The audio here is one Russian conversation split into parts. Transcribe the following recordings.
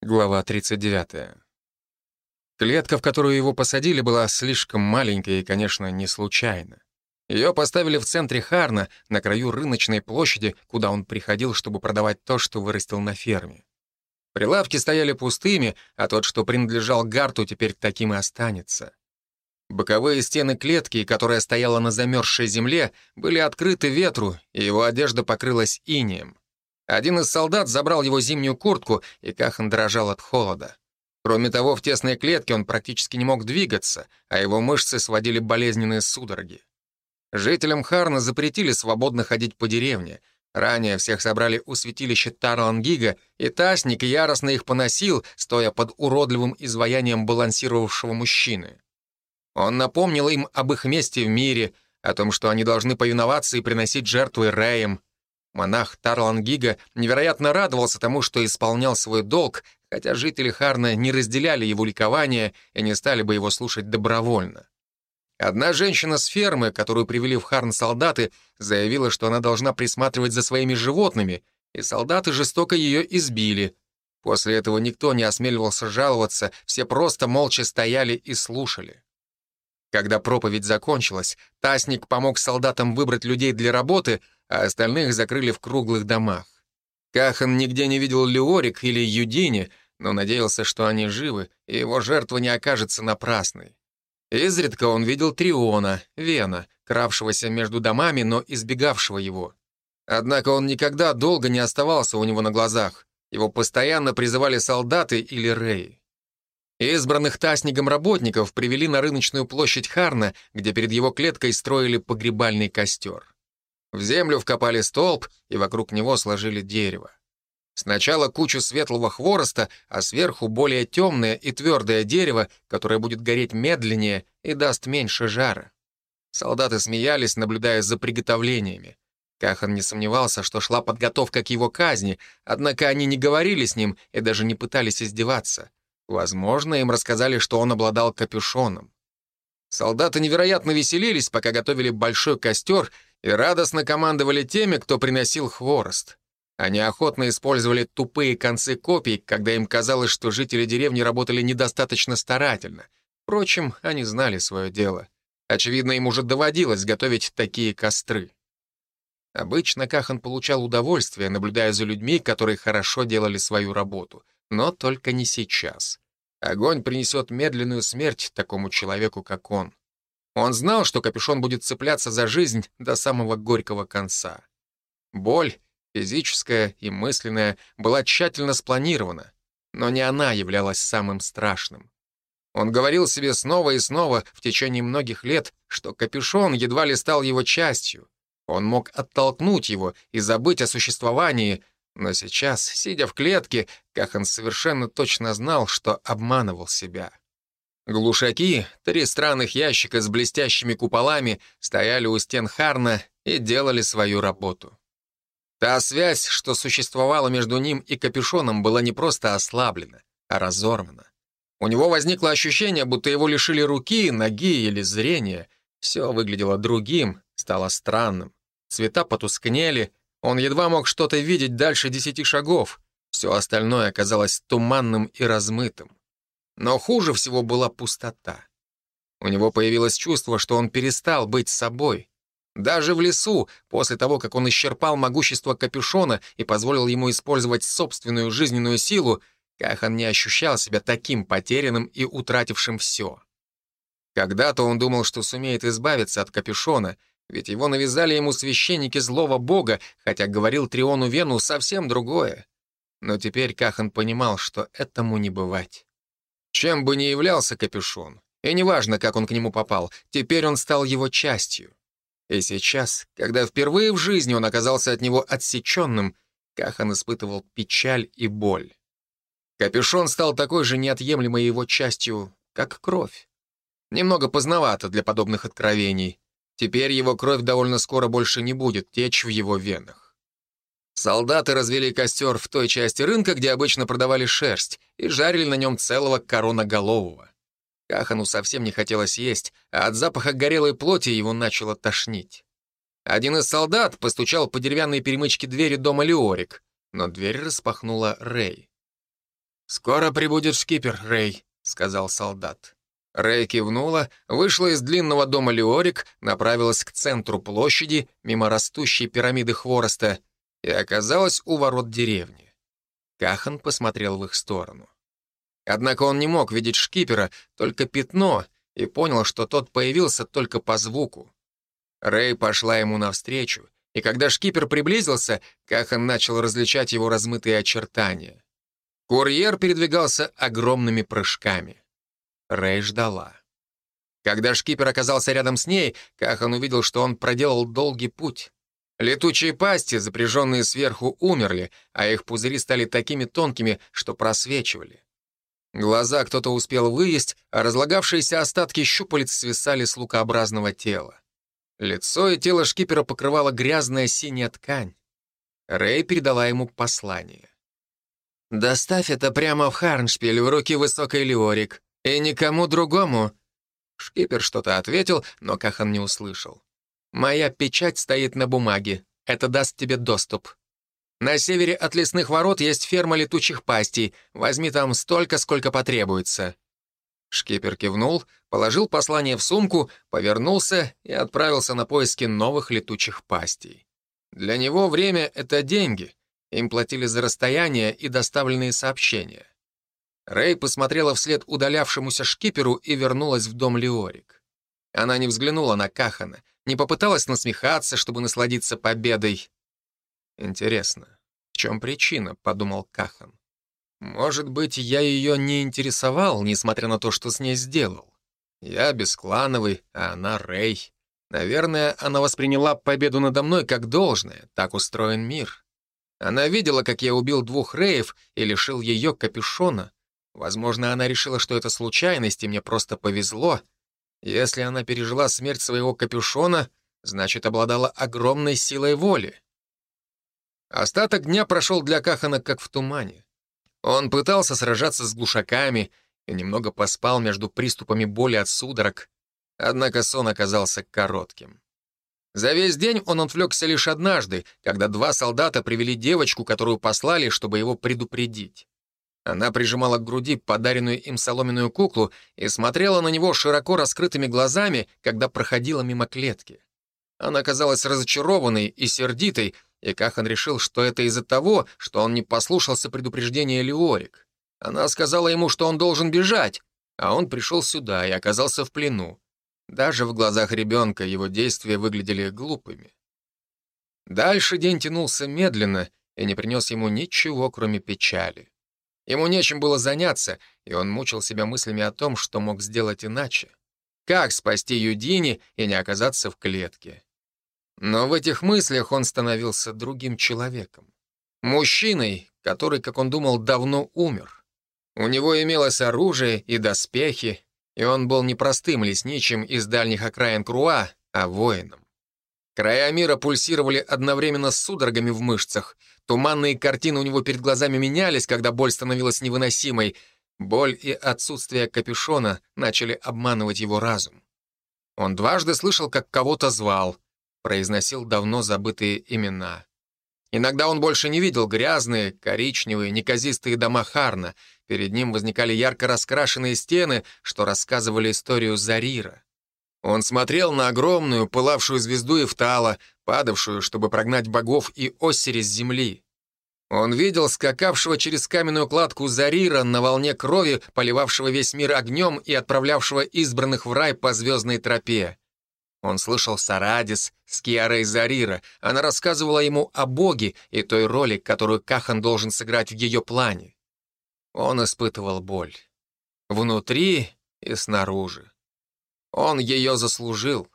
Глава 39. Клетка, в которую его посадили, была слишком маленькая и, конечно, не случайно. Ее поставили в центре Харна, на краю рыночной площади, куда он приходил, чтобы продавать то, что вырастил на ферме. Прилавки стояли пустыми, а тот, что принадлежал Гарту, теперь таким и останется. Боковые стены клетки, которая стояла на замерзшей земле, были открыты ветру, и его одежда покрылась инеем. Один из солдат забрал его зимнюю куртку, и Кахан дрожал от холода. Кроме того, в тесной клетке он практически не мог двигаться, а его мышцы сводили болезненные судороги. Жителям Харна запретили свободно ходить по деревне. Ранее всех собрали у святилища Тарлангига, и Тасник яростно их поносил, стоя под уродливым изваянием балансировавшего мужчины. Он напомнил им об их месте в мире, о том, что они должны повиноваться и приносить жертвы Рэем, Монах Тарлангига невероятно радовался тому, что исполнял свой долг, хотя жители Харна не разделяли его ликование и не стали бы его слушать добровольно. Одна женщина с фермы, которую привели в Харн солдаты, заявила, что она должна присматривать за своими животными, и солдаты жестоко ее избили. После этого никто не осмеливался жаловаться, все просто молча стояли и слушали. Когда проповедь закончилась, Тасник помог солдатам выбрать людей для работы — а остальных закрыли в круглых домах. Кахан нигде не видел Леорик или Юдини, но надеялся, что они живы, и его жертва не окажется напрасной. Изредка он видел Триона, Вена, кравшегося между домами, но избегавшего его. Однако он никогда долго не оставался у него на глазах. Его постоянно призывали солдаты или реи. Избранных Таснигом работников привели на рыночную площадь Харна, где перед его клеткой строили погребальный костер. В землю вкопали столб и вокруг него сложили дерево. Сначала кучу светлого хвороста, а сверху более темное и твердое дерево, которое будет гореть медленнее и даст меньше жара. Солдаты смеялись, наблюдая за приготовлениями. Кахан не сомневался, что шла подготовка к его казни, однако они не говорили с ним и даже не пытались издеваться. Возможно, им рассказали, что он обладал капюшоном. Солдаты невероятно веселились, пока готовили большой костер и радостно командовали теми, кто приносил хворост. Они охотно использовали тупые концы копий, когда им казалось, что жители деревни работали недостаточно старательно. Впрочем, они знали свое дело. Очевидно, им уже доводилось готовить такие костры. Обычно Кахан получал удовольствие, наблюдая за людьми, которые хорошо делали свою работу. Но только не сейчас. Огонь принесет медленную смерть такому человеку, как он. Он знал, что капюшон будет цепляться за жизнь до самого горького конца. Боль, физическая и мысленная, была тщательно спланирована, но не она являлась самым страшным. Он говорил себе снова и снова в течение многих лет, что капюшон едва ли стал его частью. Он мог оттолкнуть его и забыть о существовании, но сейчас, сидя в клетке, Кахан совершенно точно знал, что обманывал себя. Глушаки, три странных ящика с блестящими куполами, стояли у стен Харна и делали свою работу. Та связь, что существовала между ним и капюшоном, была не просто ослаблена, а разорвана. У него возникло ощущение, будто его лишили руки, ноги или зрения. Все выглядело другим, стало странным. Цвета потускнели, он едва мог что-то видеть дальше десяти шагов. Все остальное оказалось туманным и размытым. Но хуже всего была пустота. У него появилось чувство, что он перестал быть собой. Даже в лесу, после того, как он исчерпал могущество капюшона и позволил ему использовать собственную жизненную силу, Кахан не ощущал себя таким потерянным и утратившим все. Когда-то он думал, что сумеет избавиться от капюшона, ведь его навязали ему священники злого бога, хотя говорил Триону Вену совсем другое. Но теперь Кахан понимал, что этому не бывать. Чем бы ни являлся капюшон, и неважно, как он к нему попал, теперь он стал его частью. И сейчас, когда впервые в жизни он оказался от него отсеченным, Кахан испытывал печаль и боль. Капюшон стал такой же неотъемлемой его частью, как кровь. Немного поздновато для подобных откровений. Теперь его кровь довольно скоро больше не будет течь в его венах. Солдаты развели костер в той части рынка, где обычно продавали шерсть, и жарили на нем целого короноголового. Кахану совсем не хотелось есть, а от запаха горелой плоти его начало тошнить. Один из солдат постучал по деревянной перемычке двери дома Леорик, но дверь распахнула Рэй. «Скоро прибудет шкипер, Рэй», — сказал солдат. Рэй кивнула, вышла из длинного дома Леорик, направилась к центру площади, мимо растущей пирамиды хвороста, и оказалась у ворот деревни. Кахан посмотрел в их сторону. Однако он не мог видеть шкипера, только пятно, и понял, что тот появился только по звуку. Рэй пошла ему навстречу, и когда шкипер приблизился, Кахан начал различать его размытые очертания. Курьер передвигался огромными прыжками. Рэй ждала. Когда шкипер оказался рядом с ней, Кахан увидел, что он проделал долгий путь. Летучие пасти, запряженные сверху, умерли, а их пузыри стали такими тонкими, что просвечивали. Глаза кто-то успел выесть, а разлагавшиеся остатки щупалец свисали с лукообразного тела. Лицо и тело шкипера покрывала грязная синяя ткань. Рэй передала ему послание. «Доставь это прямо в Харншпиль, в руки высокой Леорик, и никому другому». Шкипер что-то ответил, но Кахан не услышал. «Моя печать стоит на бумаге. Это даст тебе доступ. На севере от лесных ворот есть ферма летучих пастей. Возьми там столько, сколько потребуется». Шкипер кивнул, положил послание в сумку, повернулся и отправился на поиски новых летучих пастей. Для него время — это деньги. Им платили за расстояние и доставленные сообщения. Рэй посмотрела вслед удалявшемуся шкиперу и вернулась в дом Леорик. Она не взглянула на Кахана, не попыталась насмехаться, чтобы насладиться победой. «Интересно, в чем причина?» — подумал Кахан. Может быть, я ее не интересовал, несмотря на то, что с ней сделал. Я бесклановый, а она Рэй. Наверное, она восприняла победу надо мной как должное, так устроен мир. Она видела, как я убил двух Рэев и лишил ее капюшона. Возможно, она решила, что это случайность, и мне просто повезло. Если она пережила смерть своего капюшона, значит, обладала огромной силой воли. Остаток дня прошел для Кахана как в тумане. Он пытался сражаться с глушаками и немного поспал между приступами боли от судорог, однако сон оказался коротким. За весь день он отвлекся лишь однажды, когда два солдата привели девочку, которую послали, чтобы его предупредить. Она прижимала к груди подаренную им соломенную куклу и смотрела на него широко раскрытыми глазами, когда проходила мимо клетки. Она казалась разочарованной и сердитой, и Кахан решил, что это из-за того, что он не послушался предупреждения Леорик. Она сказала ему, что он должен бежать, а он пришел сюда и оказался в плену. Даже в глазах ребенка его действия выглядели глупыми. Дальше день тянулся медленно и не принес ему ничего, кроме печали. Ему нечем было заняться, и он мучил себя мыслями о том, что мог сделать иначе. Как спасти Юдини и не оказаться в клетке? Но в этих мыслях он становился другим человеком. Мужчиной, который, как он думал, давно умер. У него имелось оружие и доспехи, и он был не простым лесничим из дальних окраин Круа, а воином. Края мира пульсировали одновременно с судорогами в мышцах. Туманные картины у него перед глазами менялись, когда боль становилась невыносимой. Боль и отсутствие капюшона начали обманывать его разум. Он дважды слышал, как кого-то звал — произносил давно забытые имена. Иногда он больше не видел грязные, коричневые, неказистые дома Харна. Перед ним возникали ярко раскрашенные стены, что рассказывали историю Зарира. Он смотрел на огромную, пылавшую звезду Эфтала, падавшую, чтобы прогнать богов и Оссири с земли. Он видел скакавшего через каменную кладку Зарира на волне крови, поливавшего весь мир огнем и отправлявшего избранных в рай по звездной тропе. Он слышал Сарадис с Киарой Зарира. Она рассказывала ему о Боге и той роли, которую Кахан должен сыграть в ее плане. Он испытывал боль. Внутри и снаружи. Он ее заслужил.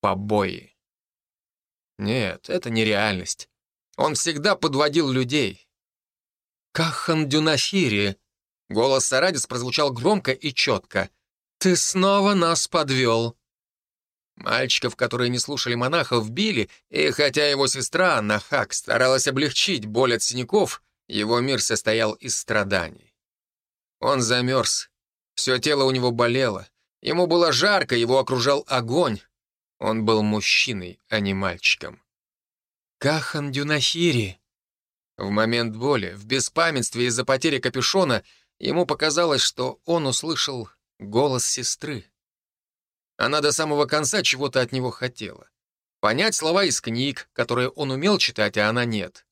Побои. Нет, это не реальность. Он всегда подводил людей. «Кахан Дюнафири!» Голос Сарадис прозвучал громко и четко. «Ты снова нас подвел!» Мальчиков, которые не слушали монахов, били, и хотя его сестра, Нахак, старалась облегчить боль от синяков, его мир состоял из страданий. Он замерз. Все тело у него болело. Ему было жарко, его окружал огонь. Он был мужчиной, а не мальчиком. «Кахан Дюнахири!» В момент боли, в беспамятстве из-за потери капюшона, ему показалось, что он услышал голос сестры. Она до самого конца чего-то от него хотела. Понять слова из книг, которые он умел читать, а она нет.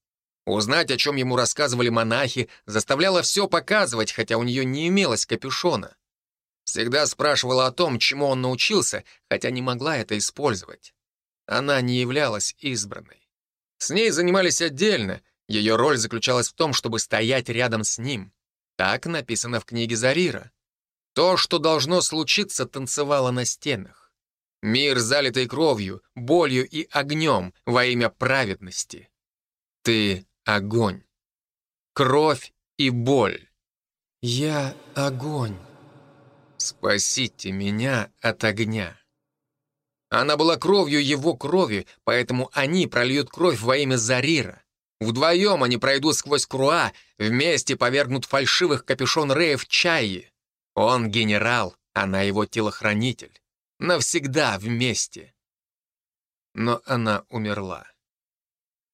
Узнать, о чем ему рассказывали монахи, заставляла все показывать, хотя у нее не имелось капюшона. Всегда спрашивала о том, чему он научился, хотя не могла это использовать. Она не являлась избранной. С ней занимались отдельно, ее роль заключалась в том, чтобы стоять рядом с ним. Так написано в книге Зарира. То, что должно случиться, танцевало на стенах. Мир, залитый кровью, болью и огнем во имя праведности. Ты — огонь. Кровь и боль. Я — огонь. Спасите меня от огня. Она была кровью его крови, поэтому они прольют кровь во имя Зарира. Вдвоем они пройдут сквозь Круа, вместе повергнут фальшивых капюшон Реев Чайи. Он генерал, она его телохранитель. Навсегда вместе. Но она умерла.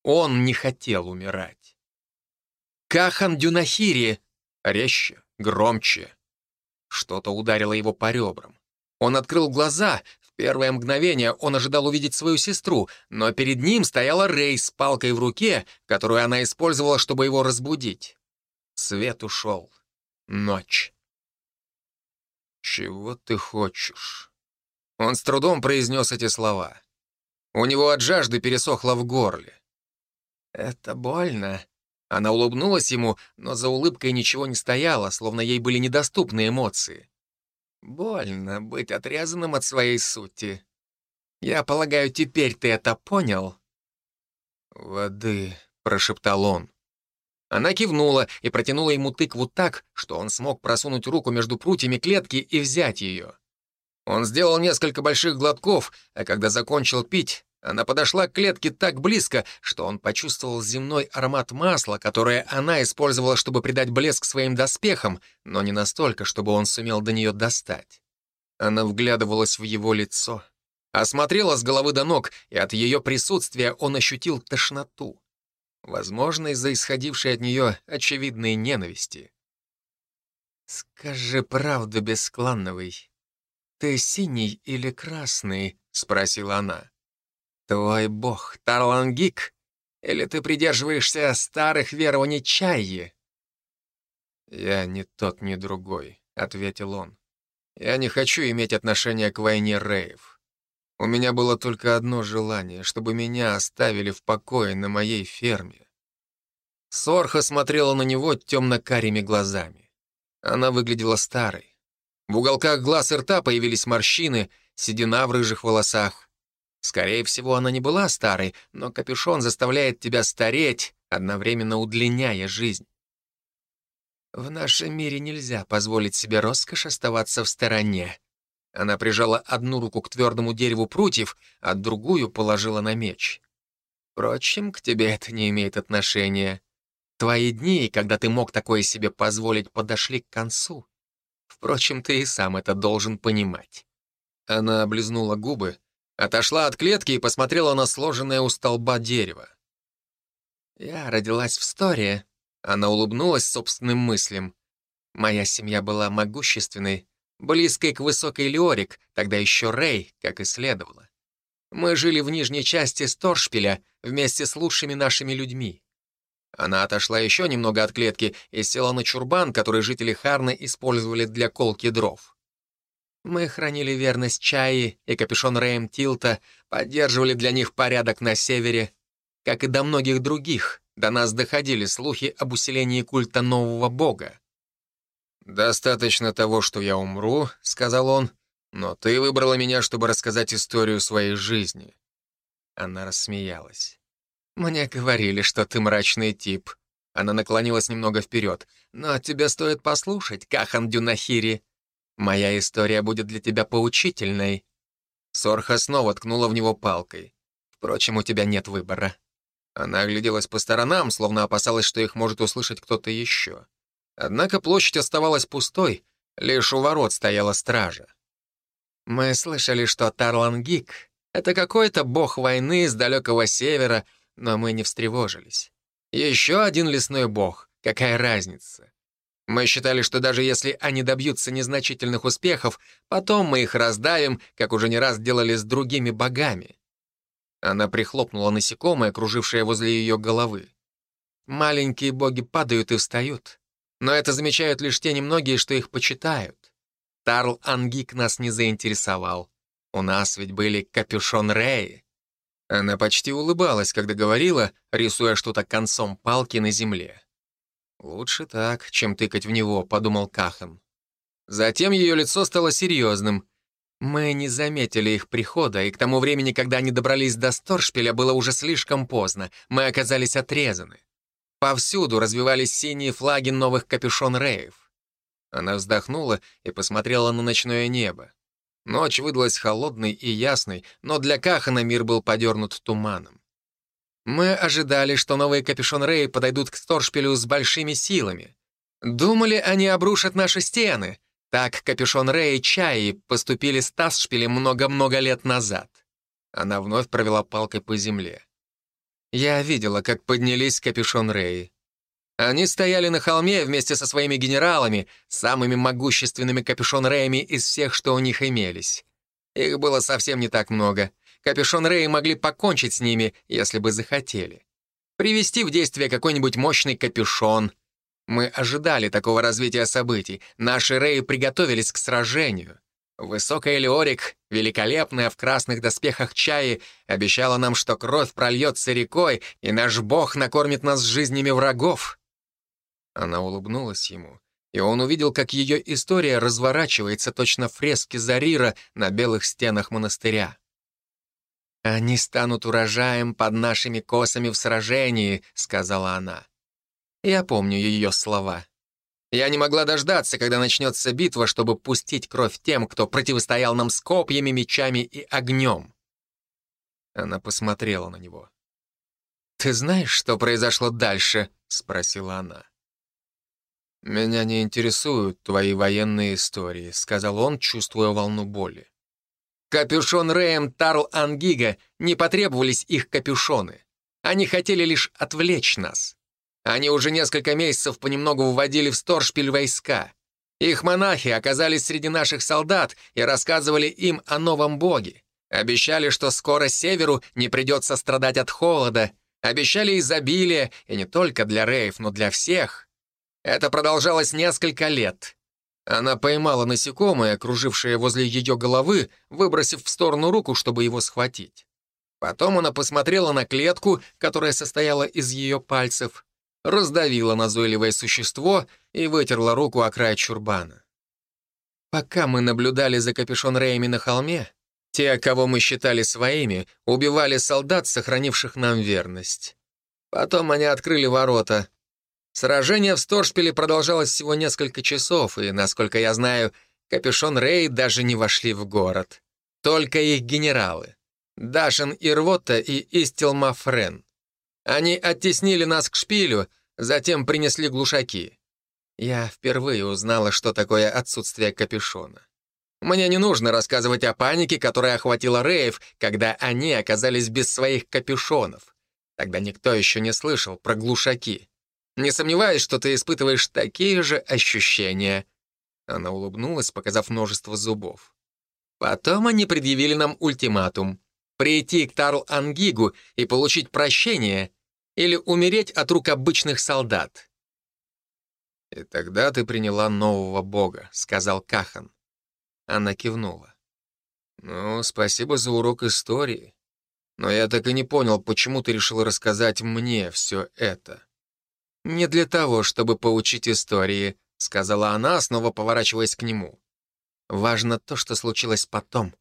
Он не хотел умирать. «Кахан Дюнахири!» Резче, громче. Что-то ударило его по ребрам. Он открыл глаза, первое мгновение он ожидал увидеть свою сестру, но перед ним стояла Рэй с палкой в руке, которую она использовала, чтобы его разбудить. Свет ушел. Ночь. «Чего ты хочешь?» Он с трудом произнес эти слова. У него от жажды пересохло в горле. «Это больно». Она улыбнулась ему, но за улыбкой ничего не стояло, словно ей были недоступны эмоции. Больно быть отрезанным от своей сути. Я полагаю, теперь ты это понял?» «Воды», — прошептал он. Она кивнула и протянула ему тыкву так, что он смог просунуть руку между прутьями клетки и взять ее. Он сделал несколько больших глотков, а когда закончил пить, она подошла к клетке так близко, что он почувствовал земной аромат масла, которое она использовала, чтобы придать блеск своим доспехам, но не настолько, чтобы он сумел до нее достать. Она вглядывалась в его лицо, осмотрела с головы до ног, и от ее присутствия он ощутил тошноту. Возможно, из-за исходившей от нее очевидной ненависти. «Скажи правду, Бесклановый, ты синий или красный?» — спросила она. «Твой бог Тарлангик? Или ты придерживаешься старых верований Чайи?» «Я ни тот, ни другой», — ответил он. «Я не хочу иметь отношения к войне Рейв. У меня было только одно желание, чтобы меня оставили в покое на моей ферме». Сорха смотрела на него темно-карими глазами. Она выглядела старой. В уголках глаз и рта появились морщины, седина в рыжих волосах. Скорее всего, она не была старой, но капюшон заставляет тебя стареть, одновременно удлиняя жизнь. В нашем мире нельзя позволить себе роскошь оставаться в стороне. Она прижала одну руку к твердому дереву прутьев, а другую положила на меч. Впрочем, к тебе это не имеет отношения. Твои дни, когда ты мог такое себе позволить, подошли к концу. Впрочем, ты и сам это должен понимать. Она облизнула губы, Отошла от клетки и посмотрела на сложенное у столба дерево. «Я родилась в Сторе», — она улыбнулась собственным мыслям. «Моя семья была могущественной, близкой к высокой Леорик, тогда еще Рэй, как и следовало. Мы жили в нижней части Сторшпиля вместе с лучшими нашими людьми. Она отошла еще немного от клетки и села на чурбан, который жители Харны использовали для колки дров. Мы хранили верность Чаи и капюшон Рэем Тилта, поддерживали для них порядок на севере. Как и до многих других, до нас доходили слухи об усилении культа нового бога. «Достаточно того, что я умру», — сказал он, «но ты выбрала меня, чтобы рассказать историю своей жизни». Она рассмеялась. «Мне говорили, что ты мрачный тип». Она наклонилась немного вперед. «Но тебе стоит послушать, Кахан Дюнахири. Моя история будет для тебя поучительной». Сорха снова ткнула в него палкой. «Впрочем, у тебя нет выбора». Она огляделась по сторонам, словно опасалась, что их может услышать кто-то еще. Однако площадь оставалась пустой, лишь у ворот стояла стража. «Мы слышали, что Тарлангик — это какой-то бог войны с далекого севера, но мы не встревожились. Еще один лесной бог. Какая разница? Мы считали, что даже если они добьются незначительных успехов, потом мы их раздавим, как уже не раз делали с другими богами. Она прихлопнула насекомое, кружившее возле ее головы. Маленькие боги падают и встают. Но это замечают лишь те немногие, что их почитают. Тарл Ангик нас не заинтересовал. У нас ведь были капюшон Реи. Она почти улыбалась, когда говорила, рисуя что-то концом палки на земле. «Лучше так, чем тыкать в него», — подумал Кахан. Затем ее лицо стало серьезным. Мы не заметили их прихода, и к тому времени, когда они добрались до Сторшпиля, было уже слишком поздно. Мы оказались отрезаны. Повсюду развивались синие флаги новых капюшон-реев. Она вздохнула и посмотрела на ночное небо. Ночь выдалась холодной и ясной, но для Кахана мир был подернут туманом. Мы ожидали, что новые капюшон Рэй подойдут к Сторшпилю с большими силами. Думали, они обрушат наши стены. Так капюшон Рэй и Чаи поступили с Тасшпилем много-много лет назад. Она вновь провела палкой по земле. Я видела, как поднялись капюшон Рэй. Они стояли на холме вместе со своими генералами, самыми могущественными капюшон-реями из всех, что у них имелись. Их было совсем не так много. Капюшон-реи могли покончить с ними, если бы захотели. Привести в действие какой-нибудь мощный капюшон. Мы ожидали такого развития событий. Наши реи приготовились к сражению. Высокая Леорик, великолепная в красных доспехах чаи, обещала нам, что кровь прольется рекой, и наш бог накормит нас жизнями врагов. Она улыбнулась ему, и он увидел, как ее история разворачивается точно фрески Зарира на белых стенах монастыря. «Они станут урожаем под нашими косами в сражении», — сказала она. Я помню ее слова. Я не могла дождаться, когда начнется битва, чтобы пустить кровь тем, кто противостоял нам с копьями, мечами и огнем. Она посмотрела на него. «Ты знаешь, что произошло дальше?» — спросила она. «Меня не интересуют твои военные истории», — сказал он, чувствуя волну боли. Капюшон Рэем Тарл Ангига не потребовались их капюшоны. Они хотели лишь отвлечь нас. Они уже несколько месяцев понемногу вводили в Сторшпиль войска. Их монахи оказались среди наших солдат и рассказывали им о новом боге. Обещали, что скоро северу не придется страдать от холода. Обещали изобилие, и не только для рейв, но для всех. Это продолжалось несколько лет. Она поймала насекомое, кружившее возле ее головы, выбросив в сторону руку, чтобы его схватить. Потом она посмотрела на клетку, которая состояла из ее пальцев, раздавила назойливое существо и вытерла руку о край чурбана. Пока мы наблюдали за капюшон Рэями на холме, те, кого мы считали своими, убивали солдат, сохранивших нам верность. Потом они открыли ворота, Сражение в Сторшпиле продолжалось всего несколько часов, и, насколько я знаю, Капюшон Рей даже не вошли в город. Только их генералы. Дашин Ирвота и Истил Мафрен. Они оттеснили нас к шпилю, затем принесли глушаки. Я впервые узнала, что такое отсутствие капюшона. Мне не нужно рассказывать о панике, которая охватила Реев, когда они оказались без своих капюшонов. Тогда никто еще не слышал про глушаки. Не сомневаюсь, что ты испытываешь такие же ощущения». Она улыбнулась, показав множество зубов. Потом они предъявили нам ультиматум. Прийти к Тарл-Ангигу и получить прощение или умереть от рук обычных солдат. «И тогда ты приняла нового бога», — сказал Кахан. Она кивнула. «Ну, спасибо за урок истории. Но я так и не понял, почему ты решил рассказать мне все это». «Не для того, чтобы поучить истории», — сказала она, снова поворачиваясь к нему. «Важно то, что случилось потом.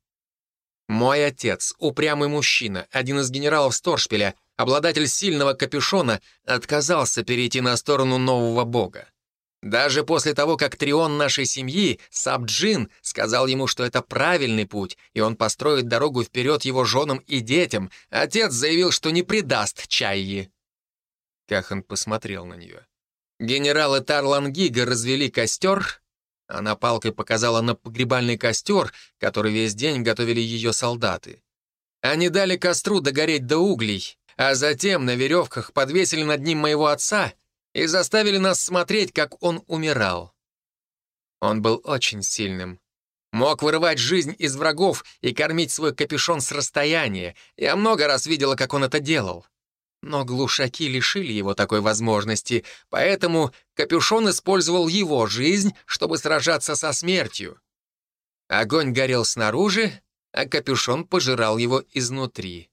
Мой отец, упрямый мужчина, один из генералов Сторшпиля, обладатель сильного капюшона, отказался перейти на сторону нового бога. Даже после того, как Трион нашей семьи, Сабджин, сказал ему, что это правильный путь, и он построит дорогу вперед его женам и детям, отец заявил, что не предаст Чайи. Кахан посмотрел на нее. Генералы Тарлангига развели костер. Она палкой показала на погребальный костер, который весь день готовили ее солдаты. Они дали костру догореть до углей, а затем на веревках подвесили над ним моего отца и заставили нас смотреть, как он умирал. Он был очень сильным. Мог вырывать жизнь из врагов и кормить свой капюшон с расстояния. Я много раз видела, как он это делал. Но глушаки лишили его такой возможности, поэтому капюшон использовал его жизнь, чтобы сражаться со смертью. Огонь горел снаружи, а капюшон пожирал его изнутри.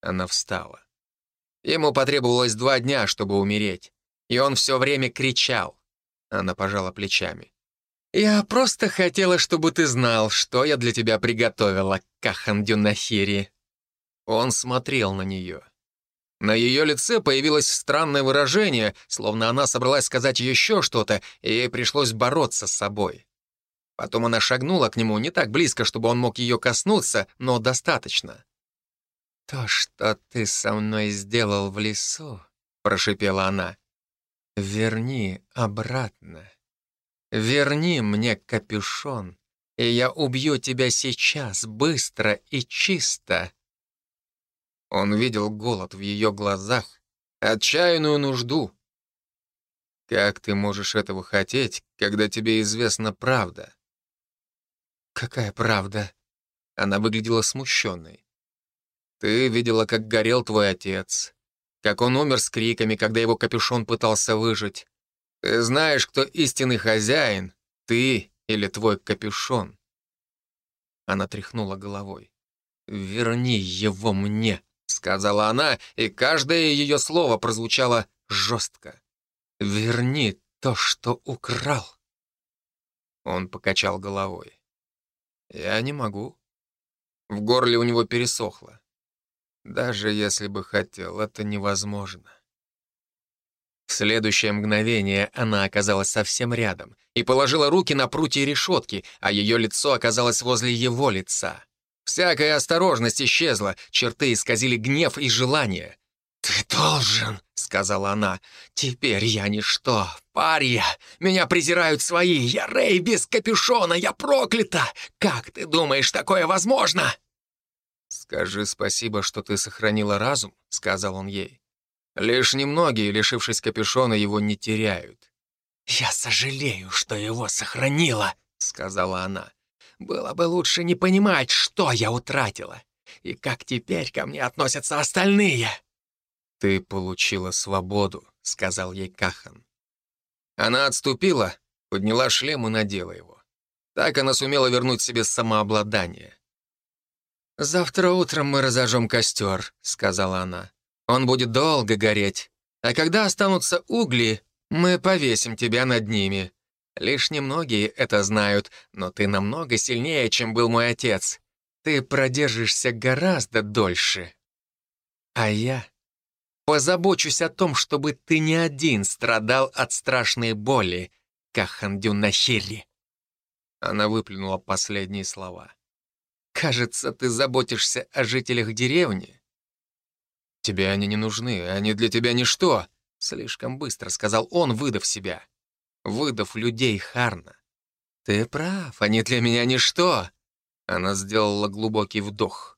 Она встала. Ему потребовалось два дня, чтобы умереть, и он все время кричал. Она пожала плечами. «Я просто хотела, чтобы ты знал, что я для тебя приготовила, Кахан Дюнахири». Он смотрел на нее. На ее лице появилось странное выражение, словно она собралась сказать еще что-то, и ей пришлось бороться с собой. Потом она шагнула к нему не так близко, чтобы он мог ее коснуться, но достаточно. «То, что ты со мной сделал в лесу», — прошипела она, — «верни обратно. Верни мне капюшон, и я убью тебя сейчас, быстро и чисто». Он видел голод в ее глазах, отчаянную нужду. «Как ты можешь этого хотеть, когда тебе известна правда?» «Какая правда?» Она выглядела смущенной. «Ты видела, как горел твой отец, как он умер с криками, когда его капюшон пытался выжить. Ты знаешь, кто истинный хозяин, ты или твой капюшон?» Она тряхнула головой. «Верни его мне», — сказала она, и каждое ее слово прозвучало жестко. «Верни то, что украл». Он покачал головой. Я не могу. В горле у него пересохло. Даже если бы хотел, это невозможно. В следующее мгновение она оказалась совсем рядом и положила руки на прутья решетки, а ее лицо оказалось возле его лица. Всякая осторожность исчезла, черты исказили гнев и желание. «Ты должен», — сказала она. «Теперь я ничто. Парья. Меня презирают свои. Я Рэй без капюшона. Я проклята. Как ты думаешь, такое возможно?» «Скажи спасибо, что ты сохранила разум», — сказал он ей. «Лишь немногие, лишившись капюшона, его не теряют». «Я сожалею, что его сохранила», — сказала она. «Было бы лучше не понимать, что я утратила, и как теперь ко мне относятся остальные». «Ты получила свободу», — сказал ей Кахан. Она отступила, подняла шлем и надела его. Так она сумела вернуть себе самообладание. «Завтра утром мы разожжем костер», — сказала она. «Он будет долго гореть, а когда останутся угли, мы повесим тебя над ними. Лишь немногие это знают, но ты намного сильнее, чем был мой отец. Ты продержишься гораздо дольше. А я Позабочусь о том, чтобы ты не один страдал от страшной боли, Кахандю Нахири. Она выплюнула последние слова. «Кажется, ты заботишься о жителях деревни». «Тебе они не нужны, они для тебя ничто», — слишком быстро сказал он, выдав себя. Выдав людей Харна. «Ты прав, они для меня ничто». Она сделала глубокий вдох.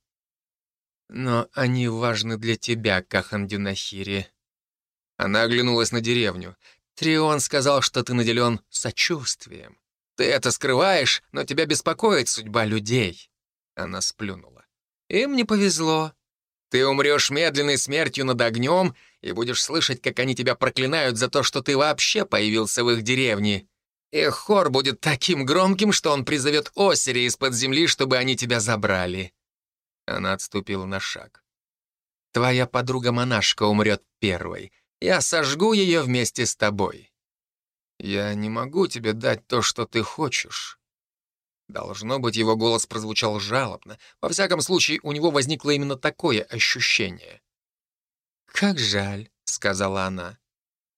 Но они важны для тебя, Кахан Дюнахири. Она оглянулась на деревню. Трион сказал, что ты наделен сочувствием. Ты это скрываешь, но тебя беспокоит судьба людей. Она сплюнула. Им не повезло. Ты умрешь медленной смертью над огнем и будешь слышать, как они тебя проклинают за то, что ты вообще появился в их деревне. Их хор будет таким громким, что он призовет Осири из-под земли, чтобы они тебя забрали. Она отступила на шаг. «Твоя подруга-монашка умрет первой. Я сожгу ее вместе с тобой. Я не могу тебе дать то, что ты хочешь». Должно быть, его голос прозвучал жалобно. Во всяком случае, у него возникло именно такое ощущение. «Как жаль», — сказала она.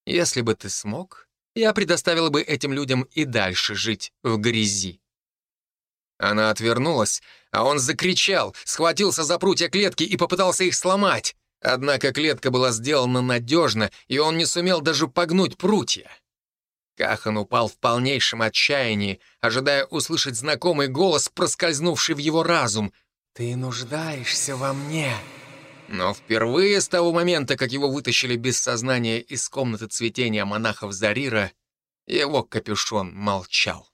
«Если бы ты смог, я предоставила бы этим людям и дальше жить в грязи». Она отвернулась, а он закричал, схватился за прутья клетки и попытался их сломать. Однако клетка была сделана надежно, и он не сумел даже погнуть прутья. Кахан упал в полнейшем отчаянии, ожидая услышать знакомый голос, проскользнувший в его разум. «Ты нуждаешься во мне. Но впервые с того момента, как его вытащили без сознания из комнаты цветения монахов Зарира, его капюшон молчал.